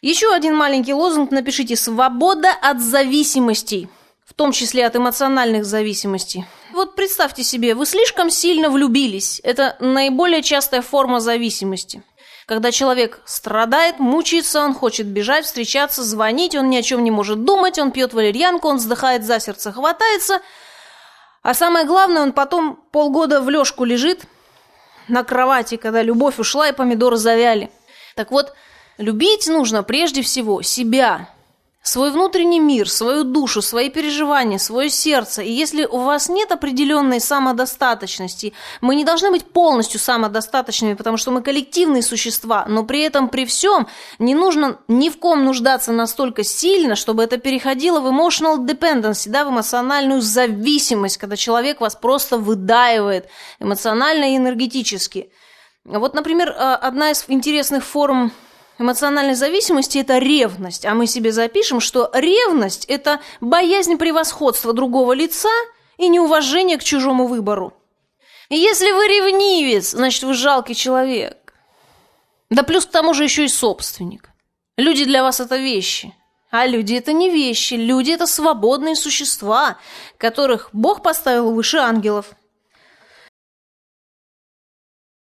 Еще один маленький лозунг напишите «Свобода от зависимостей», в том числе от эмоциональных зависимостей. Вот представьте себе, вы слишком сильно влюбились. Это наиболее частая форма зависимости. Когда человек страдает, мучается, он хочет бежать, встречаться, звонить, он ни о чем не может думать, он пьет валерьянку, он вздыхает за сердце, хватается. А самое главное, он потом полгода в лёжку лежит на кровати, когда любовь ушла и помидоры завяли. Так вот, любить нужно прежде всего себя, свой внутренний мир, свою душу, свои переживания, свое сердце. И если у вас нет определенной самодостаточности, мы не должны быть полностью самодостаточными, потому что мы коллективные существа, но при этом при всем не нужно ни в ком нуждаться настолько сильно, чтобы это переходило в emotional dependency, да, в эмоциональную зависимость, когда человек вас просто выдаивает эмоционально и энергетически. Вот, например, а, одна из интересных форм эмоциональной зависимости – это ревность. А мы себе запишем, что ревность – это боязнь превосходства другого лица и неуважение к чужому выбору. Если вы ревнивец, значит, вы жалкий человек. Да плюс к тому же еще и собственник. Люди для вас – это вещи. А люди – это не вещи. Люди – это свободные существа, которых Бог поставил выше ангелов –